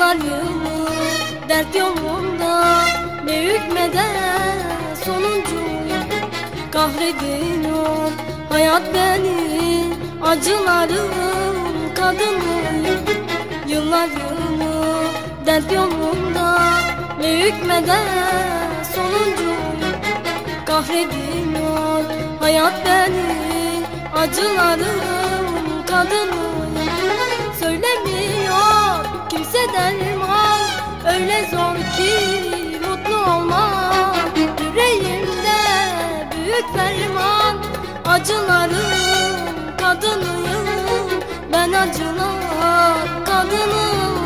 Yıllar yılı dert yolunda Ne hükmeder sonuncuyum Kahrediyor hayat beni Acılarım kadınıyım Yıllar yılı dert yolunda Ne hükmeder sonuncuyum Kahrediyor hayat beni Acılarım kadınıyım Öyle zor ki mutlu olmak Yüreğimde büyük ferman. Acılarım kadınıyım Ben acılar kadınıyım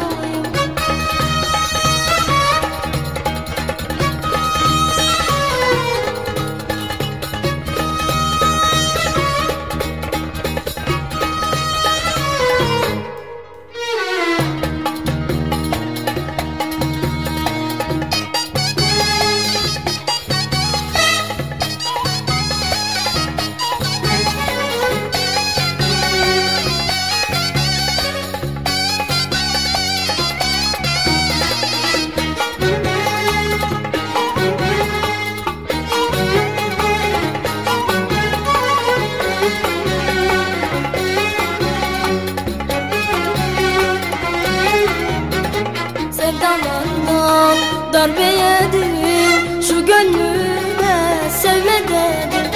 Sevdalarından darbe yedim Şu gönlüme sevme dedim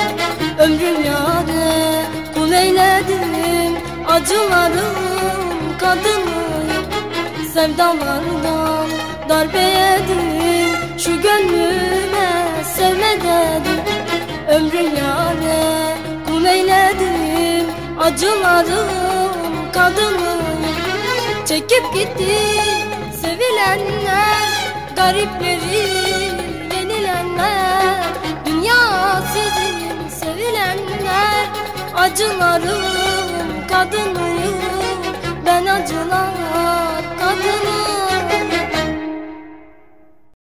Ömrüm yâre kul eyledim Acılarım kadınıyım Sevdalardan darbe yedim Şu gönlüme sevme dedim Ömrüm yâre kul eyledim Acılarım kadınıyım Çekip gitti sevilenler Garipleri yenilenler Dünya sizin sevilenler. Acılarım kadınıyım Ben acılar